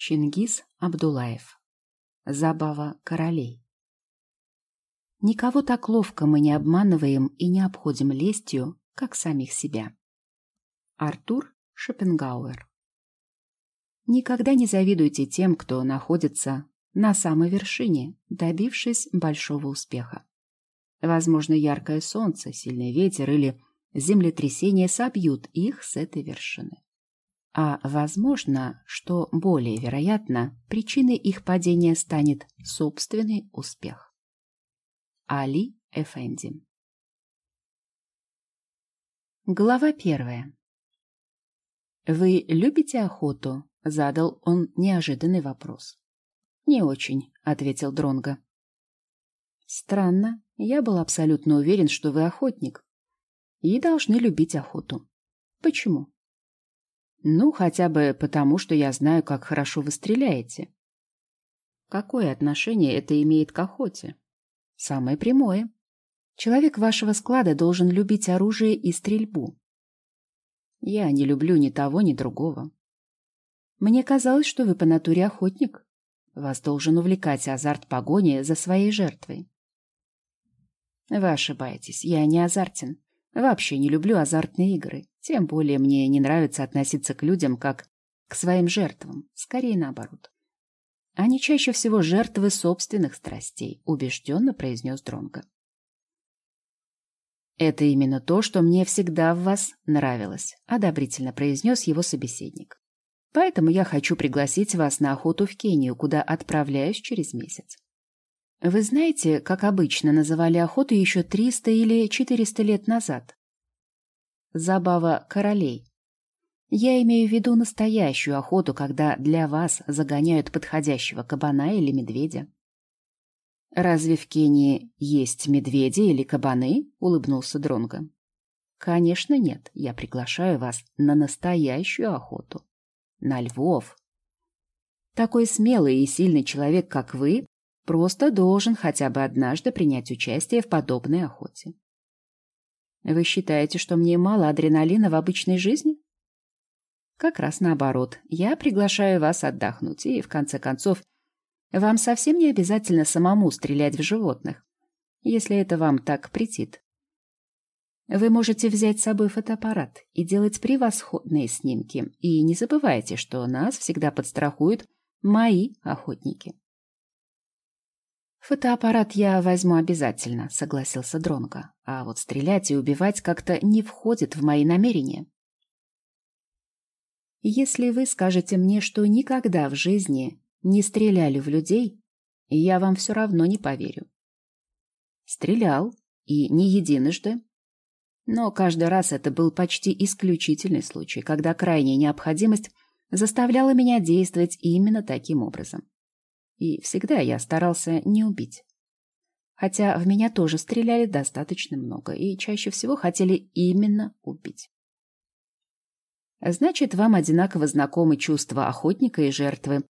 Чингис Абдулаев. Забава королей. Никого так ловко мы не обманываем и не обходим лестью, как самих себя. Артур Шопенгауэр. Никогда не завидуйте тем, кто находится на самой вершине, добившись большого успеха. Возможно, яркое солнце, сильный ветер или землетрясение собьют их с этой вершины. А возможно, что более вероятно, причиной их падения станет собственный успех. Али Эфенди Глава первая. «Вы любите охоту?» — задал он неожиданный вопрос. «Не очень», — ответил Дронго. «Странно. Я был абсолютно уверен, что вы охотник. И должны любить охоту. Почему?» Ну, хотя бы потому, что я знаю, как хорошо вы стреляете. Какое отношение это имеет к охоте? Самое прямое. Человек вашего склада должен любить оружие и стрельбу. Я не люблю ни того, ни другого. Мне казалось, что вы по натуре охотник. Вас должен увлекать азарт погони за своей жертвой. Вы ошибаетесь, я не азартен. Вообще не люблю азартные игры. Тем более мне не нравится относиться к людям как к своим жертвам. Скорее наоборот. Они чаще всего жертвы собственных страстей, убежденно произнес Дронго. Это именно то, что мне всегда в вас нравилось, одобрительно произнес его собеседник. Поэтому я хочу пригласить вас на охоту в Кению, куда отправляюсь через месяц. Вы знаете, как обычно называли охоту еще 300 или 400 лет назад? Забава королей. Я имею в виду настоящую охоту, когда для вас загоняют подходящего кабана или медведя. Разве в Кении есть медведи или кабаны? улыбнулся Дронго. Конечно, нет. Я приглашаю вас на настоящую охоту. На львов. Такой смелый и сильный человек, как вы, просто должен хотя бы однажды принять участие в подобной охоте. Вы считаете, что мне мало адреналина в обычной жизни? Как раз наоборот. Я приглашаю вас отдохнуть, и, в конце концов, вам совсем не обязательно самому стрелять в животных, если это вам так претит. Вы можете взять с собой фотоаппарат и делать превосходные снимки. И не забывайте, что нас всегда подстрахуют мои охотники. «Фотоаппарат я возьму обязательно», — согласился Дронго. «А вот стрелять и убивать как-то не входит в мои намерения». «Если вы скажете мне, что никогда в жизни не стреляли в людей, я вам все равно не поверю». «Стрелял, и не единожды», но каждый раз это был почти исключительный случай, когда крайняя необходимость заставляла меня действовать именно таким образом. И всегда я старался не убить. Хотя в меня тоже стреляли достаточно много и чаще всего хотели именно убить. Значит, вам одинаково знакомы чувства охотника и жертвы.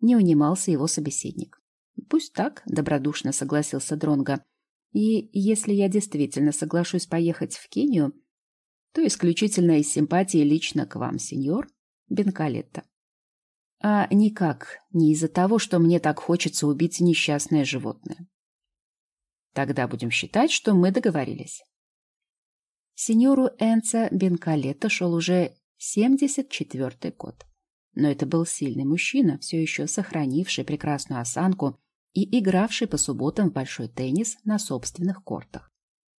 Не унимался его собеседник. Пусть так, добродушно согласился Дронга. И если я действительно соглашусь поехать в Кению, то исключительно из симпатии лично к вам, сеньор Бенкалетто а никак не из-за того, что мне так хочется убить несчастное животное. Тогда будем считать, что мы договорились. Сеньору Энца Бенкалетто шел уже 74-й год. Но это был сильный мужчина, все еще сохранивший прекрасную осанку и игравший по субботам в большой теннис на собственных кортах.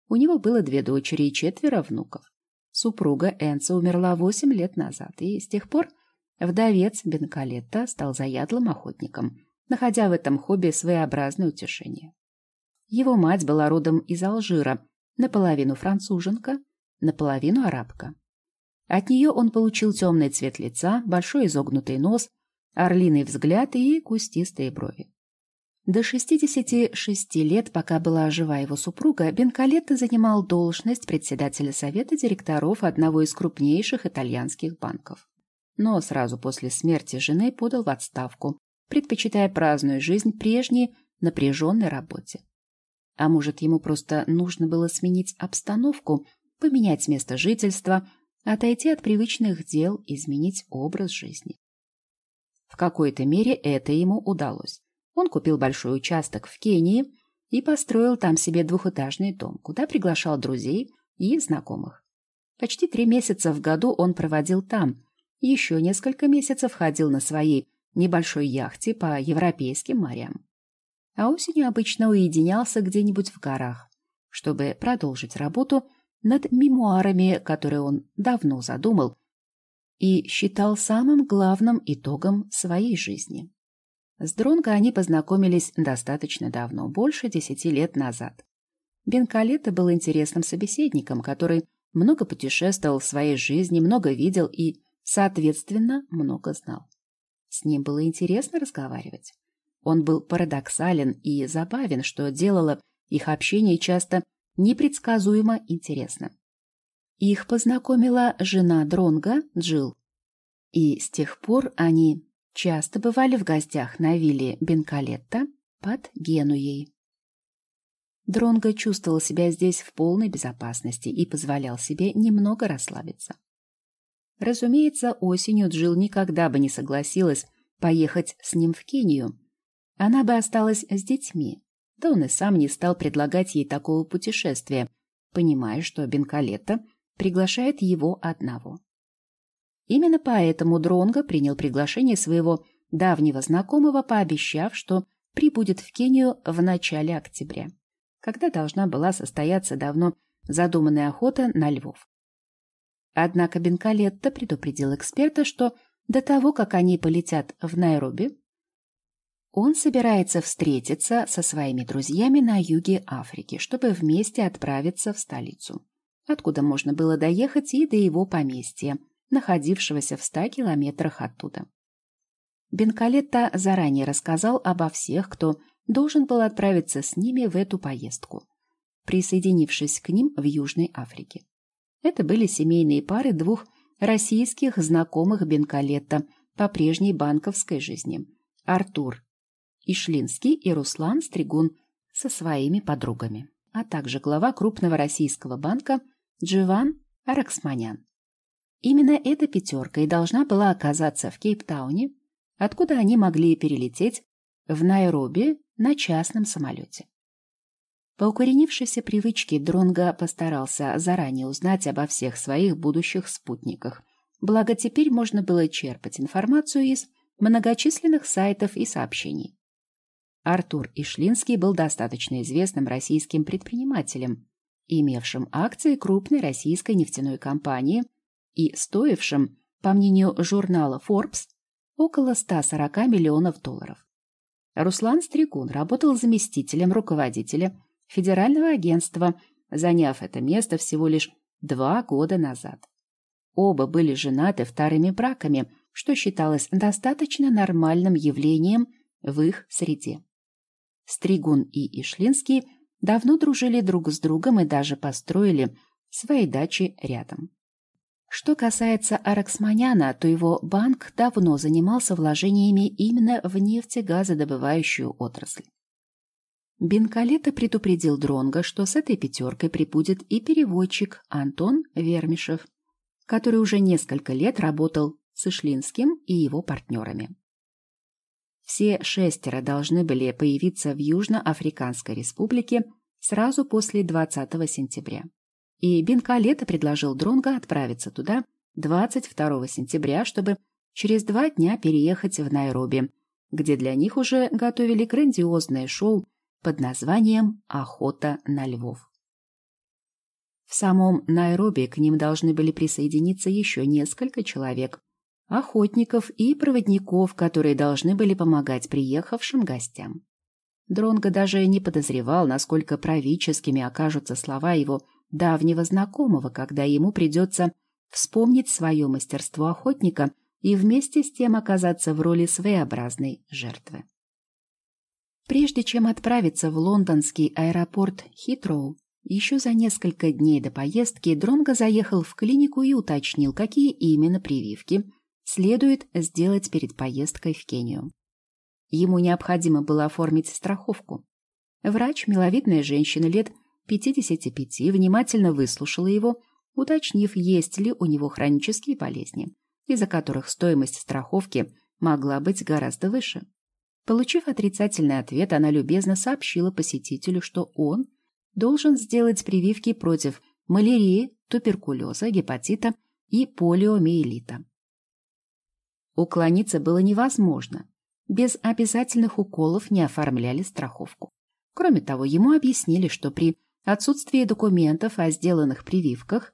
У него было две дочери и четверо внуков. Супруга Энца умерла 8 лет назад, и с тех пор Вдовец Бенкалетта стал заядлым охотником, находя в этом хобби своеобразное утешение. Его мать была родом из Алжира, наполовину француженка, наполовину арабка. От нее он получил темный цвет лица, большой изогнутый нос, орлиный взгляд и кустистые брови. До 66 лет, пока была жива его супруга, Бенкалетто занимал должность председателя совета директоров одного из крупнейших итальянских банков но сразу после смерти жены подал в отставку, предпочитая праздную жизнь прежней напряженной работе. А может, ему просто нужно было сменить обстановку, поменять место жительства, отойти от привычных дел, изменить образ жизни. В какой-то мере это ему удалось. Он купил большой участок в Кении и построил там себе двухэтажный дом, куда приглашал друзей и знакомых. Почти три месяца в году он проводил там, еще несколько месяцев ходил на своей небольшой яхте по европейским морям. А осенью обычно уединялся где-нибудь в горах, чтобы продолжить работу над мемуарами, которые он давно задумал и считал самым главным итогом своей жизни. С Дронго они познакомились достаточно давно, больше десяти лет назад. Бенкалета был интересным собеседником, который много путешествовал в своей жизни, много видел и, соответственно, много знал. С ним было интересно разговаривать. Он был парадоксален и забавен, что делало их общение часто непредсказуемо интересно. Их познакомила жена Дронга, Джил, и с тех пор они часто бывали в гостях на вилле Бенкалетта под Генуей. Дронго чувствовал себя здесь в полной безопасности и позволял себе немного расслабиться. Разумеется, осенью Джил никогда бы не согласилась поехать с ним в Кению. Она бы осталась с детьми, да он и сам не стал предлагать ей такого путешествия, понимая, что Бенкалетта приглашает его одного. Именно поэтому Дронго принял приглашение своего давнего знакомого, пообещав, что прибудет в Кению в начале октября, когда должна была состояться давно задуманная охота на львов. Однако Бенкалетто предупредил эксперта, что до того, как они полетят в Найроби, он собирается встретиться со своими друзьями на юге Африки, чтобы вместе отправиться в столицу, откуда можно было доехать и до его поместья, находившегося в ста километрах оттуда. Бенкалетта заранее рассказал обо всех, кто должен был отправиться с ними в эту поездку, присоединившись к ним в Южной Африке. Это были семейные пары двух российских знакомых Бенкалетта по прежней банковской жизни. Артур Ишлинский и Руслан Стригун со своими подругами, а также глава крупного российского банка Дживан Араксманян. Именно эта пятерка и должна была оказаться в Кейптауне, откуда они могли перелететь в Найроби на частном самолете. По укоренившейся привычке Дронга постарался заранее узнать обо всех своих будущих спутниках, благо теперь можно было черпать информацию из многочисленных сайтов и сообщений. Артур Ишлинский был достаточно известным российским предпринимателем, имевшим акции крупной российской нефтяной компании и стоившим, по мнению журнала Forbes, около 140 миллионов долларов. Руслан Стригун работал заместителем руководителя федерального агентства, заняв это место всего лишь два года назад. Оба были женаты вторыми браками, что считалось достаточно нормальным явлением в их среде. Стригун и Ишлинский давно дружили друг с другом и даже построили свои дачи рядом. Что касается Араксманяна, то его банк давно занимался вложениями именно в нефтегазодобывающую отрасль. Бенкалета предупредил Дронга, что с этой пятеркой прибудет и переводчик Антон Вермишев, который уже несколько лет работал с Ишлинским и его партнерами. Все шестеро должны были появиться в Южноафриканской республике сразу после 20 сентября. И Бенкалета предложил Дронго отправиться туда 22 сентября, чтобы через два дня переехать в Найроби, где для них уже готовили грандиозное шоу под названием «Охота на львов». В самом Найроби к ним должны были присоединиться еще несколько человек, охотников и проводников, которые должны были помогать приехавшим гостям. Дронго даже не подозревал, насколько правительскими окажутся слова его давнего знакомого, когда ему придется вспомнить свое мастерство охотника и вместе с тем оказаться в роли своеобразной жертвы. Прежде чем отправиться в лондонский аэропорт Хитроу, еще за несколько дней до поездки Дронго заехал в клинику и уточнил, какие именно прививки следует сделать перед поездкой в Кению. Ему необходимо было оформить страховку. Врач, миловидная женщина лет 55, внимательно выслушала его, уточнив, есть ли у него хронические болезни, из-за которых стоимость страховки могла быть гораздо выше. Получив отрицательный ответ, она любезно сообщила посетителю, что он должен сделать прививки против малярии, туберкулеза, гепатита и полиомиелита. Уклониться было невозможно. Без обязательных уколов не оформляли страховку. Кроме того, ему объяснили, что при отсутствии документов о сделанных прививках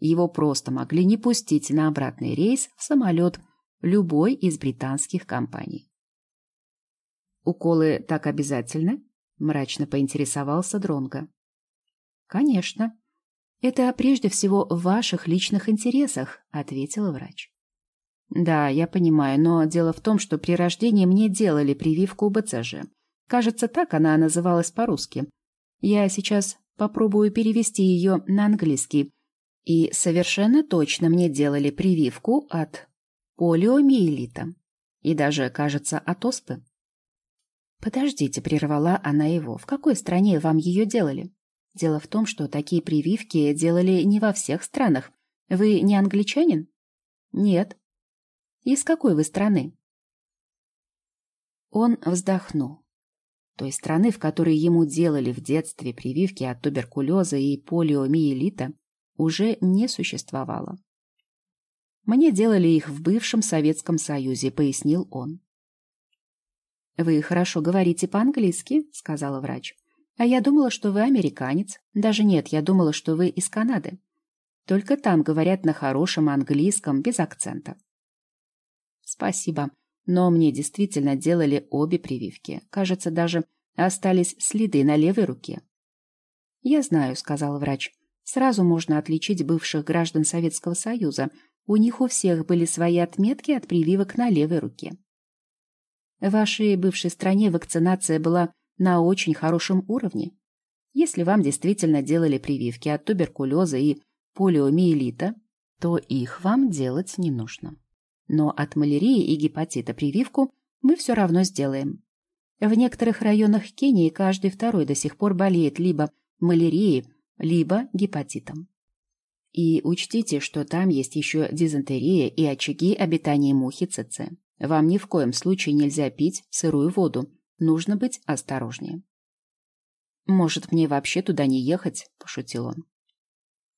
его просто могли не пустить на обратный рейс в самолет любой из британских компаний. «Уколы так обязательны?» — мрачно поинтересовался Дронга. «Конечно. Это прежде всего в ваших личных интересах», — ответила врач. «Да, я понимаю, но дело в том, что при рождении мне делали прививку БЦЖ. Кажется, так она называлась по-русски. Я сейчас попробую перевести ее на английский. И совершенно точно мне делали прививку от полиомиелита. И даже, кажется, от оспы. «Подождите», — прервала она его. «В какой стране вам ее делали?» «Дело в том, что такие прививки делали не во всех странах. Вы не англичанин?» «Нет». «Из какой вы страны?» Он вздохнул. Той страны, в которой ему делали в детстве прививки от туберкулеза и полиомиелита, уже не существовало. «Мне делали их в бывшем Советском Союзе», — пояснил он. «Вы хорошо говорите по-английски», — сказала врач. «А я думала, что вы американец. Даже нет, я думала, что вы из Канады. Только там говорят на хорошем английском, без акцента». «Спасибо. Но мне действительно делали обе прививки. Кажется, даже остались следы на левой руке». «Я знаю», — сказал врач. «Сразу можно отличить бывших граждан Советского Союза. У них у всех были свои отметки от прививок на левой руке». В вашей бывшей стране вакцинация была на очень хорошем уровне. Если вам действительно делали прививки от туберкулеза и полиомиелита, то их вам делать не нужно. Но от малярии и гепатита прививку мы все равно сделаем. В некоторых районах Кении каждый второй до сих пор болеет либо малярией, либо гепатитом. И учтите, что там есть еще дизентерия и очаги обитания мухи ЦЦ. Вам ни в коем случае нельзя пить сырую воду. Нужно быть осторожнее. «Может, мне вообще туда не ехать?» – пошутил он.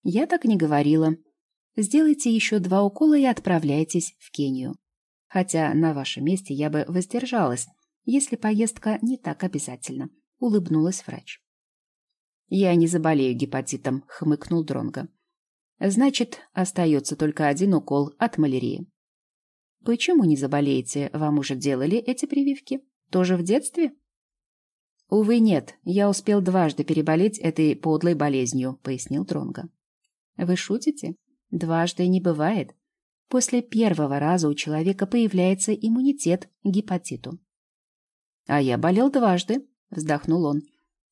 «Я так не говорила. Сделайте еще два укола и отправляйтесь в Кению. Хотя на вашем месте я бы воздержалась, если поездка не так обязательна», – улыбнулась врач. «Я не заболею гепатитом», — хмыкнул Дронго. «Значит, остается только один укол от малярии. Почему не заболеете? Вам уже делали эти прививки? Тоже в детстве? Увы, нет. Я успел дважды переболеть этой подлой болезнью, пояснил Дронга. Вы шутите? Дважды не бывает. После первого раза у человека появляется иммунитет к гепатиту. А я болел дважды, вздохнул он.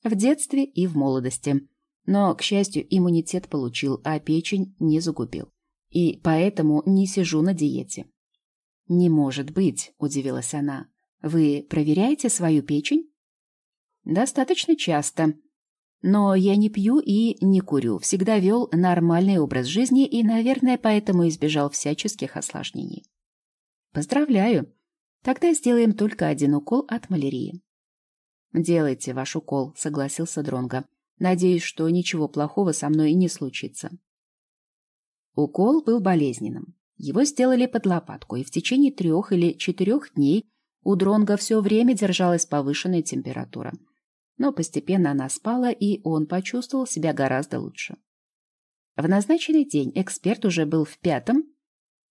В детстве и в молодости. Но, к счастью, иммунитет получил, а печень не загубил. И поэтому не сижу на диете. «Не может быть», — удивилась она. «Вы проверяете свою печень?» «Достаточно часто. Но я не пью и не курю, всегда вел нормальный образ жизни и, наверное, поэтому избежал всяческих осложнений». «Поздравляю. Тогда сделаем только один укол от малярии». «Делайте ваш укол», — согласился Дронго. «Надеюсь, что ничего плохого со мной не случится». Укол был болезненным. Его сделали под лопатку, и в течение трех или четырех дней у Дронга все время держалась повышенная температура. Но постепенно она спала, и он почувствовал себя гораздо лучше. В назначенный день эксперт уже был в пятом,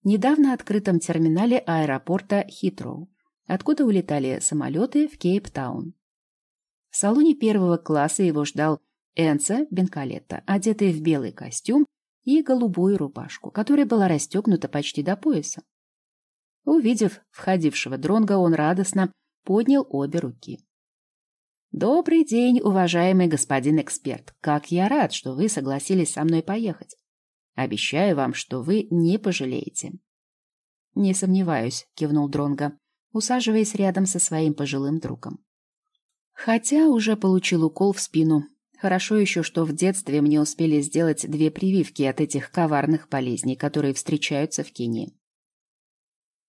недавно открытом терминале аэропорта Хитроу, откуда улетали самолеты в Кейптаун. В салоне первого класса его ждал Энца Бенкалетта, одетый в белый костюм и голубую рубашку, которая была расстегнута почти до пояса. Увидев входившего дронга, он радостно поднял обе руки. «Добрый день, уважаемый господин эксперт. Как я рад, что вы согласились со мной поехать. Обещаю вам, что вы не пожалеете». «Не сомневаюсь», — кивнул дронга, усаживаясь рядом со своим пожилым другом. Хотя уже получил укол в спину, Хорошо еще, что в детстве мне успели сделать две прививки от этих коварных болезней, которые встречаются в Кении.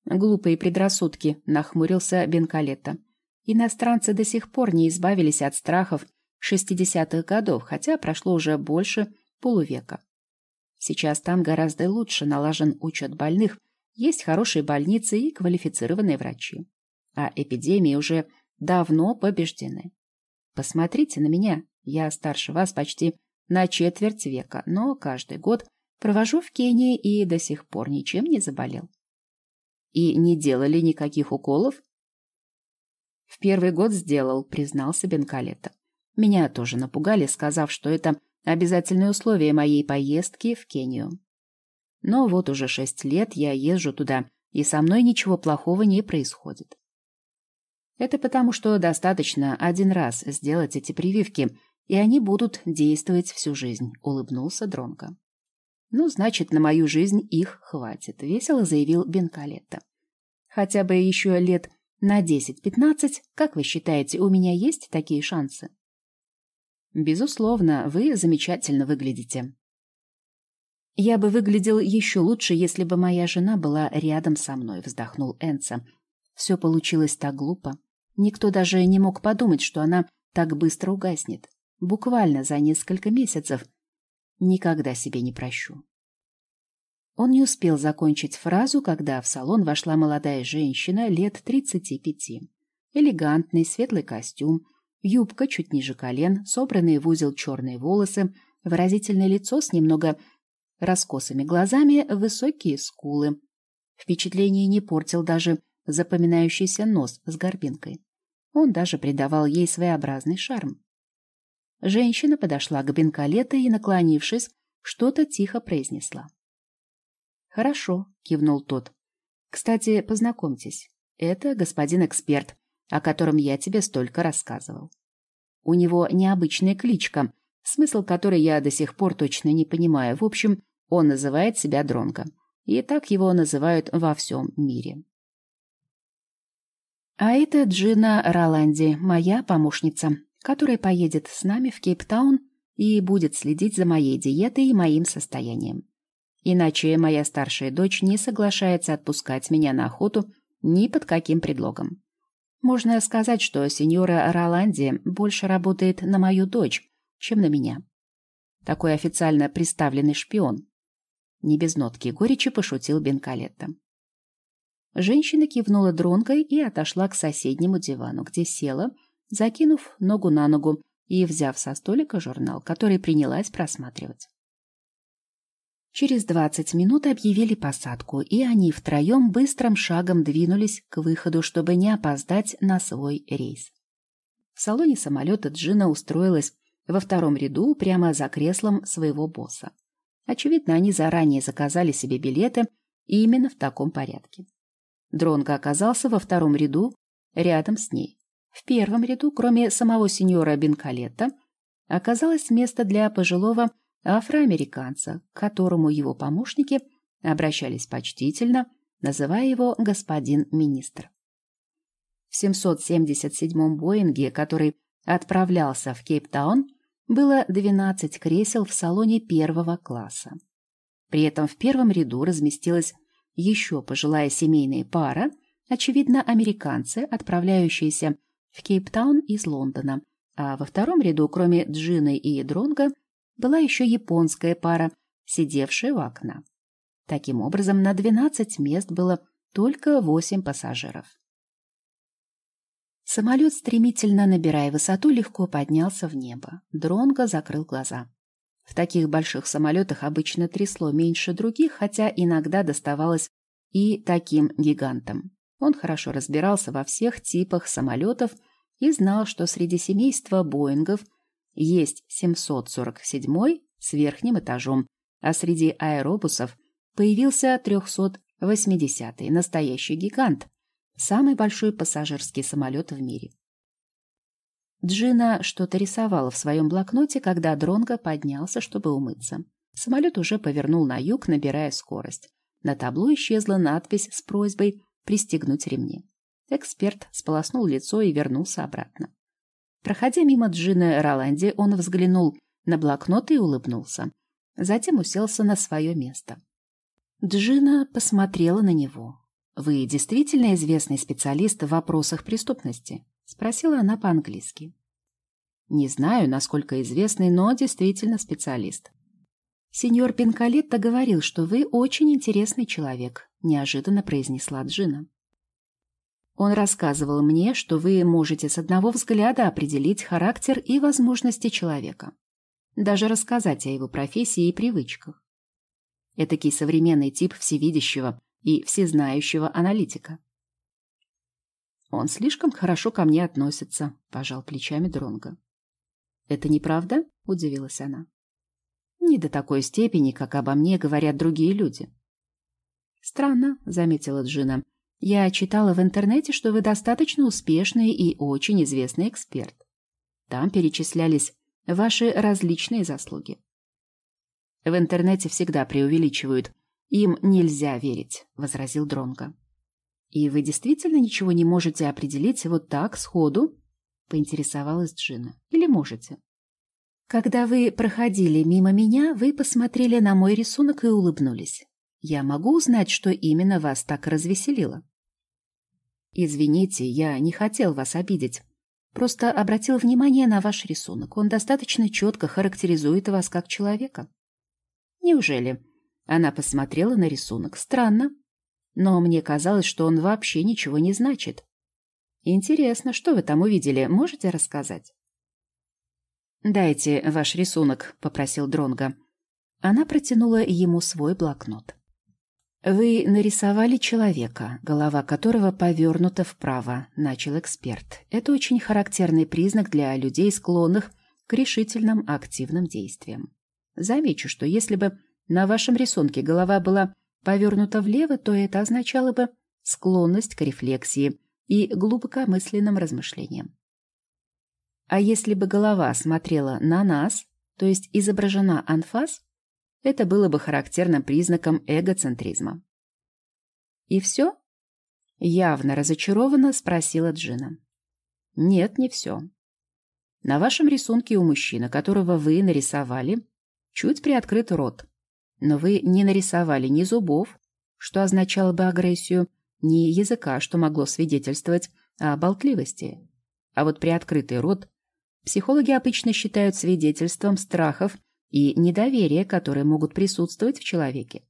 Глупые предрассудки, нахмурился Бенкалетто. Иностранцы до сих пор не избавились от страхов 60-х годов, хотя прошло уже больше полувека. Сейчас там гораздо лучше налажен учет больных, есть хорошие больницы и квалифицированные врачи. А эпидемии уже давно побеждены. Посмотрите на меня, я старше вас почти на четверть века, но каждый год провожу в Кении и до сих пор ничем не заболел. И не делали никаких уколов? В первый год сделал, признался Бенкалета. Меня тоже напугали, сказав, что это обязательное условие моей поездки в Кению. Но вот уже шесть лет я езжу туда, и со мной ничего плохого не происходит. Это потому, что достаточно один раз сделать эти прививки, и они будут действовать всю жизнь, улыбнулся Дронко. Ну, значит, на мою жизнь их хватит, весело заявил Бенкалетто. Хотя бы еще лет на 10-15, как вы считаете, у меня есть такие шансы? Безусловно, вы замечательно выглядите. Я бы выглядел еще лучше, если бы моя жена была рядом со мной, вздохнул Энца. Все получилось так глупо. Никто даже не мог подумать, что она так быстро угаснет. Буквально за несколько месяцев. Никогда себе не прощу. Он не успел закончить фразу, когда в салон вошла молодая женщина лет тридцати пяти. Элегантный светлый костюм, юбка чуть ниже колен, собранные в узел черные волосы, выразительное лицо с немного раскосыми глазами, высокие скулы. Впечатление не портил даже запоминающийся нос с горбинкой. Он даже придавал ей своеобразный шарм. Женщина подошла к Бенкалета и, наклонившись, что-то тихо произнесла. «Хорошо», — кивнул тот. «Кстати, познакомьтесь. Это господин эксперт, о котором я тебе столько рассказывал. У него необычная кличка, смысл которой я до сих пор точно не понимаю. В общем, он называет себя Дронго. И так его называют во всем мире. А это Джина Роланди, моя помощница, которая поедет с нами в Кейптаун и будет следить за моей диетой и моим состоянием. Иначе моя старшая дочь не соглашается отпускать меня на охоту ни под каким предлогом. Можно сказать, что сеньора Роланди больше работает на мою дочь, чем на меня. Такой официально представленный шпион. Не без нотки горечи пошутил Бенкалетто. Женщина кивнула дронкой и отошла к соседнему дивану, где села, закинув ногу на ногу и взяв со столика журнал, который принялась просматривать. Через двадцать минут объявили посадку, и они втроем быстрым шагом двинулись к выходу, чтобы не опоздать на свой рейс. В салоне самолета Джина устроилась во втором ряду прямо за креслом своего босса. Очевидно, они заранее заказали себе билеты именно в таком порядке. Дронго оказался во втором ряду рядом с ней. В первом ряду, кроме самого сеньора Бенкалетта, оказалось место для пожилого афроамериканца, к которому его помощники обращались почтительно, называя его господин министр. В 777-м Боинге, который отправлялся в Кейптаун, было 12 кресел в салоне первого класса. При этом в первом ряду разместилась еще пожилая семейная пара, очевидно, американцы, отправляющиеся в Кейптаун из Лондона, а во втором ряду, кроме Джины и Дронга, была еще японская пара, сидевшая у окна. Таким образом, на 12 мест было только 8 пассажиров. Самолет, стремительно набирая высоту, легко поднялся в небо. Дронго закрыл глаза. В таких больших самолетах обычно трясло меньше других, хотя иногда доставалось и таким гигантам. Он хорошо разбирался во всех типах самолетов и знал, что среди семейства Боингов есть 747 с верхним этажом, а среди аэробусов появился 380-й, настоящий гигант, Самый большой пассажирский самолет в мире. Джина что-то рисовала в своем блокноте, когда Дронго поднялся, чтобы умыться. Самолет уже повернул на юг, набирая скорость. На табло исчезла надпись с просьбой пристегнуть ремни. Эксперт сполоснул лицо и вернулся обратно. Проходя мимо Джины Роланди, он взглянул на блокнот и улыбнулся. Затем уселся на свое место. Джина посмотрела на него. «Вы действительно известный специалист в вопросах преступности?» — спросила она по-английски. «Не знаю, насколько известный, но действительно специалист». «Сеньор Пинкалетто говорил, что вы очень интересный человек», — неожиданно произнесла Джина. Он рассказывал мне, что вы можете с одного взгляда определить характер и возможности человека. Даже рассказать о его профессии и привычках. Этакий современный тип всевидящего и всезнающего аналитика. Он слишком хорошо ко мне относится, пожал плечами Дронга. Это неправда? удивилась она. Не до такой степени, как обо мне говорят другие люди. Странно, заметила Джина. Я читала в интернете, что вы достаточно успешный и очень известный эксперт. Там перечислялись ваши различные заслуги. В интернете всегда преувеличивают. Им нельзя верить, возразил Дронга. И вы действительно ничего не можете определить вот так сходу? поинтересовалась Джина. Или можете? Когда вы проходили мимо меня, вы посмотрели на мой рисунок и улыбнулись. Я могу узнать, что именно вас так развеселило? Извините, я не хотел вас обидеть. Просто обратил внимание на ваш рисунок. Он достаточно четко характеризует вас как человека. Неужели? Она посмотрела на рисунок. Странно. Но мне казалось, что он вообще ничего не значит. Интересно, что вы там увидели? Можете рассказать? «Дайте ваш рисунок», — попросил Дронга. Она протянула ему свой блокнот. «Вы нарисовали человека, голова которого повернута вправо», — начал эксперт. «Это очень характерный признак для людей, склонных к решительным активным действиям. Замечу, что если бы на вашем рисунке голова была повернута влево, то это означало бы склонность к рефлексии и глубокомысленным размышлениям. А если бы голова смотрела на нас, то есть изображена анфас, это было бы характерным признаком эгоцентризма. «И все?» — явно разочарованно спросила Джина. «Нет, не все. На вашем рисунке у мужчины, которого вы нарисовали, чуть приоткрыт рот, но вы не нарисовали ни зубов, что означало бы агрессию, ни языка, что могло свидетельствовать о болтливости. А вот приоткрытый рот психологи обычно считают свидетельством страхов и недоверия, которые могут присутствовать в человеке.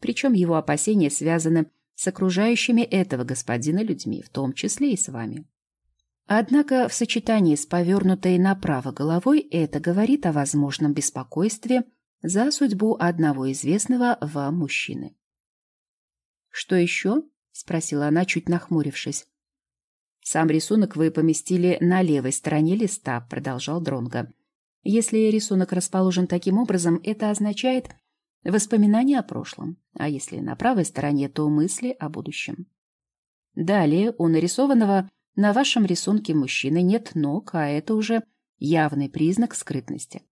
Причем его опасения связаны с окружающими этого господина людьми, в том числе и с вами. Однако в сочетании с повернутой направо головой это говорит о возможном беспокойстве за судьбу одного известного вам мужчины. «Что еще?» — спросила она, чуть нахмурившись. «Сам рисунок вы поместили на левой стороне листа», — продолжал Дронго. Если рисунок расположен таким образом, это означает воспоминания о прошлом, а если на правой стороне, то мысли о будущем. Далее у нарисованного на вашем рисунке мужчины нет ног, а это уже явный признак скрытности.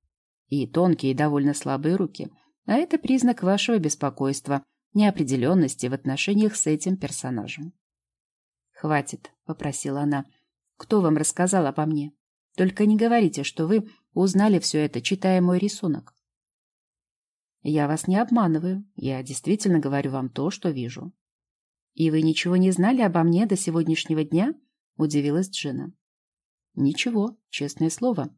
И тонкие, довольно слабые руки, а это признак вашего беспокойства, неопределенности в отношениях с этим персонажем. «Хватит», — попросила она. «Кто вам рассказал обо мне? Только не говорите, что вы узнали все это, читая мой рисунок. Я вас не обманываю. Я действительно говорю вам то, что вижу. И вы ничего не знали обо мне до сегодняшнего дня? Удивилась Джина. Ничего, честное слово.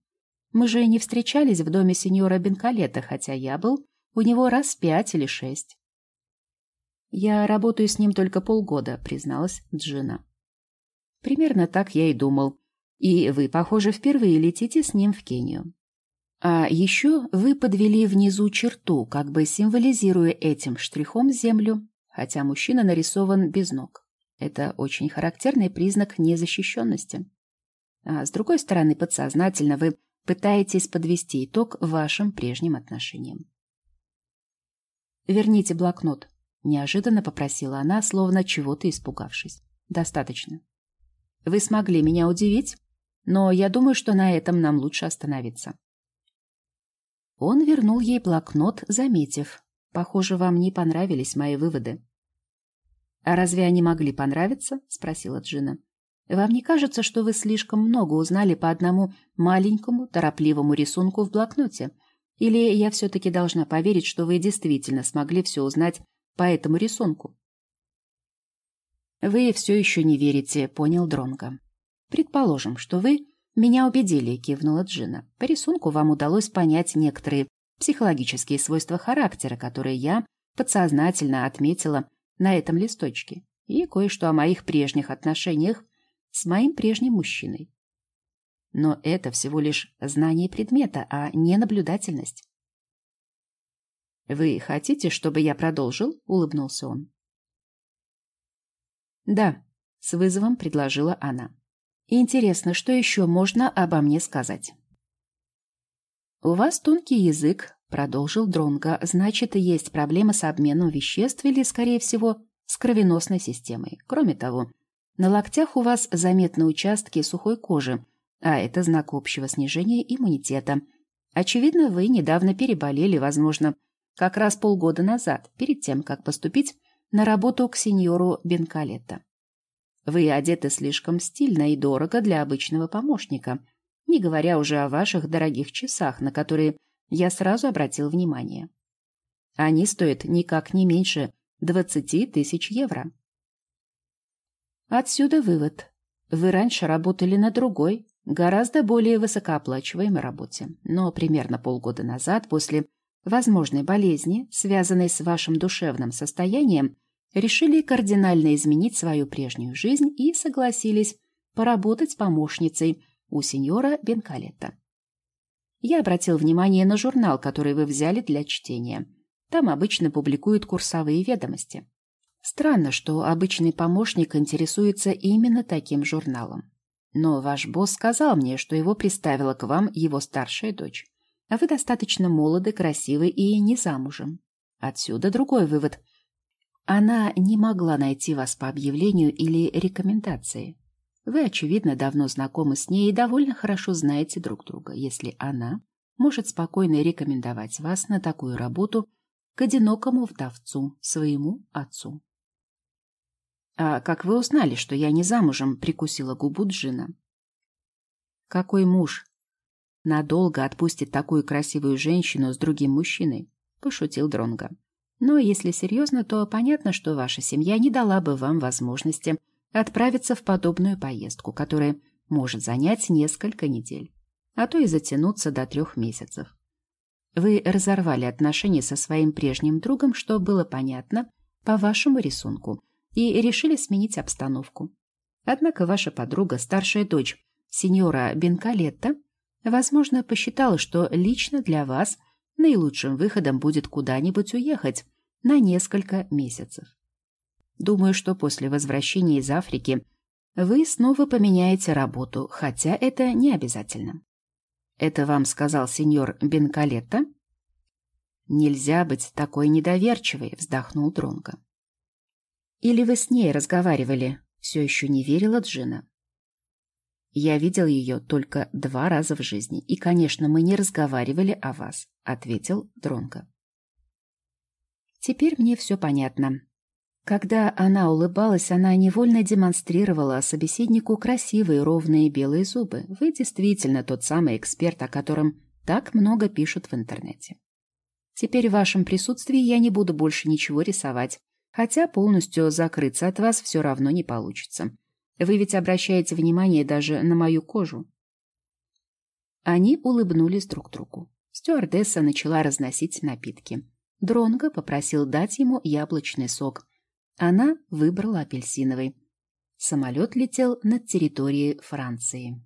Мы же не встречались в доме сеньора Бенкалета, хотя я был у него раз пять или шесть. Я работаю с ним только полгода, призналась Джина. Примерно так я и думал. И вы, похоже, впервые летите с ним в Кению. А еще вы подвели внизу черту, как бы символизируя этим штрихом землю, хотя мужчина нарисован без ног. Это очень характерный признак незащищенности. А с другой стороны, подсознательно вы пытаетесь подвести итог вашим прежним отношениям. «Верните блокнот», — неожиданно попросила она, словно чего-то испугавшись. «Достаточно. Вы смогли меня удивить, но я думаю, что на этом нам лучше остановиться. Он вернул ей блокнот, заметив. Похоже, вам не понравились мои выводы. А разве они могли понравиться? Спросила Джина. Вам не кажется, что вы слишком много узнали по одному маленькому, торопливому рисунку в блокноте? Или я все-таки должна поверить, что вы действительно смогли все узнать по этому рисунку? Вы все еще не верите, понял Дронга. Предположим, что вы меня убедили, кивнула Джина. По рисунку вам удалось понять некоторые психологические свойства характера, которые я подсознательно отметила на этом листочке, и кое-что о моих прежних отношениях с моим прежним мужчиной. Но это всего лишь знание предмета, а не наблюдательность. «Вы хотите, чтобы я продолжил?» — улыбнулся он. «Да», — с вызовом предложила она. «Интересно, что еще можно обо мне сказать?» «У вас тонкий язык», — продолжил Дронга. «Значит, есть проблема с обменом веществ или, скорее всего, с кровеносной системой. Кроме того, на локтях у вас заметны участки сухой кожи, а это знак общего снижения иммунитета. Очевидно, вы недавно переболели, возможно, как раз полгода назад, перед тем, как поступить на работу к сеньору Бенкалетто. Вы одеты слишком стильно и дорого для обычного помощника, не говоря уже о ваших дорогих часах, на которые я сразу обратил внимание. Они стоят никак не меньше 20 тысяч евро. Отсюда вывод. Вы раньше работали на другой, гораздо более высокооплачиваемой работе, но примерно полгода назад, после возможной болезни, связанной с вашим душевным состоянием, решили кардинально изменить свою прежнюю жизнь и согласились поработать помощницей у сеньора Бенкалетта. Я обратил внимание на журнал, который вы взяли для чтения. Там обычно публикуют курсовые ведомости. Странно, что обычный помощник интересуется именно таким журналом. Но ваш босс сказал мне, что его приставила к вам его старшая дочь. А вы достаточно молоды, красивы и не замужем. Отсюда другой вывод – она не могла найти вас по объявлению или рекомендации. Вы, очевидно, давно знакомы с ней и довольно хорошо знаете друг друга, если она может спокойно рекомендовать вас на такую работу к одинокому вдовцу, своему отцу. «А как вы узнали, что я не замужем?» — прикусила губу Джина. «Какой муж надолго отпустит такую красивую женщину с другим мужчиной?» — пошутил Дронга. Но если серьезно, то понятно, что ваша семья не дала бы вам возможности отправиться в подобную поездку, которая может занять несколько недель, а то и затянуться до трех месяцев. Вы разорвали отношения со своим прежним другом, что было понятно по вашему рисунку, и решили сменить обстановку. Однако ваша подруга, старшая дочь сеньора Бенкалетта, возможно, посчитала, что лично для вас – наилучшим выходом будет куда-нибудь уехать на несколько месяцев. Думаю, что после возвращения из Африки вы снова поменяете работу, хотя это не обязательно. Это вам сказал сеньор Бенкалетто? Нельзя быть такой недоверчивой, вздохнул Дронго. Или вы с ней разговаривали? Все еще не верила Джина. Я видел ее только два раза в жизни, и, конечно, мы не разговаривали о вас, ответил Дронко. Теперь мне все понятно. Когда она улыбалась, она невольно демонстрировала собеседнику красивые ровные белые зубы. Вы действительно тот самый эксперт, о котором так много пишут в интернете. Теперь в вашем присутствии я не буду больше ничего рисовать, хотя полностью закрыться от вас все равно не получится. Вы ведь обращаете внимание даже на мою кожу. Они улыбнулись друг другу. Стюардесса начала разносить напитки. Дронго попросил дать ему яблочный сок. Она выбрала апельсиновый. Самолет летел над территорией Франции.